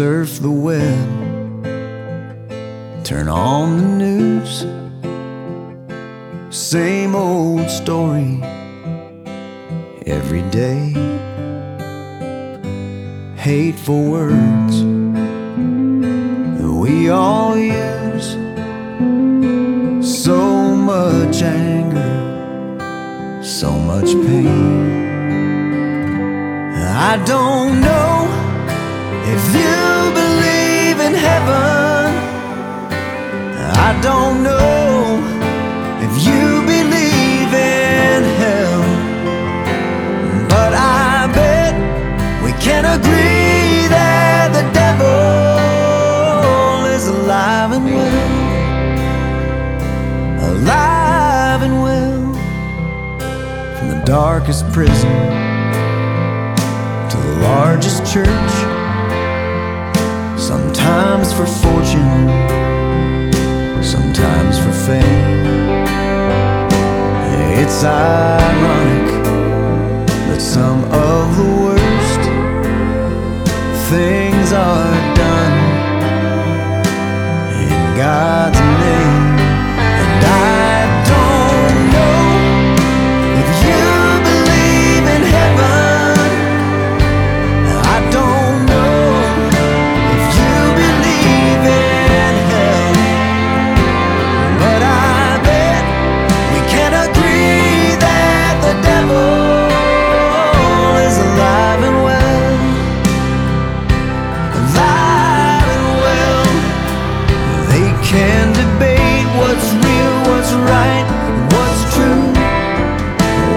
surf the web, turn on the news. Same old story every day. Hateful words we all use. So much anger, so much pain. I don't know don't know if you believe in hell. But I bet we can agree that the devil is alive and well. Alive and well. From the darkest prison to the largest church. Sometimes for fortune, It's ironic that some of the worst things are done in God's can debate what's real, what's right, what's true,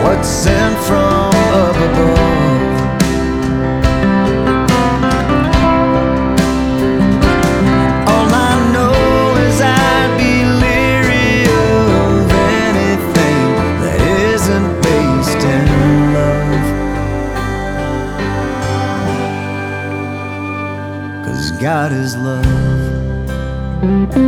what's sent from up above. All I know is I'd be leery of anything that isn't based in love. Cause God is love. Thank you.